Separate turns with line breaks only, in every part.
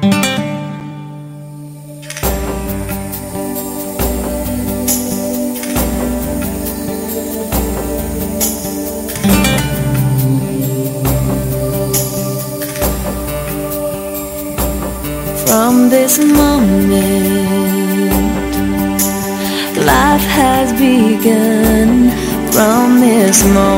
From this moment, life has begun. From this moment,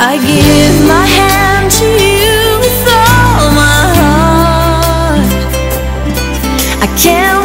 I give my hand to you so my heart. I can't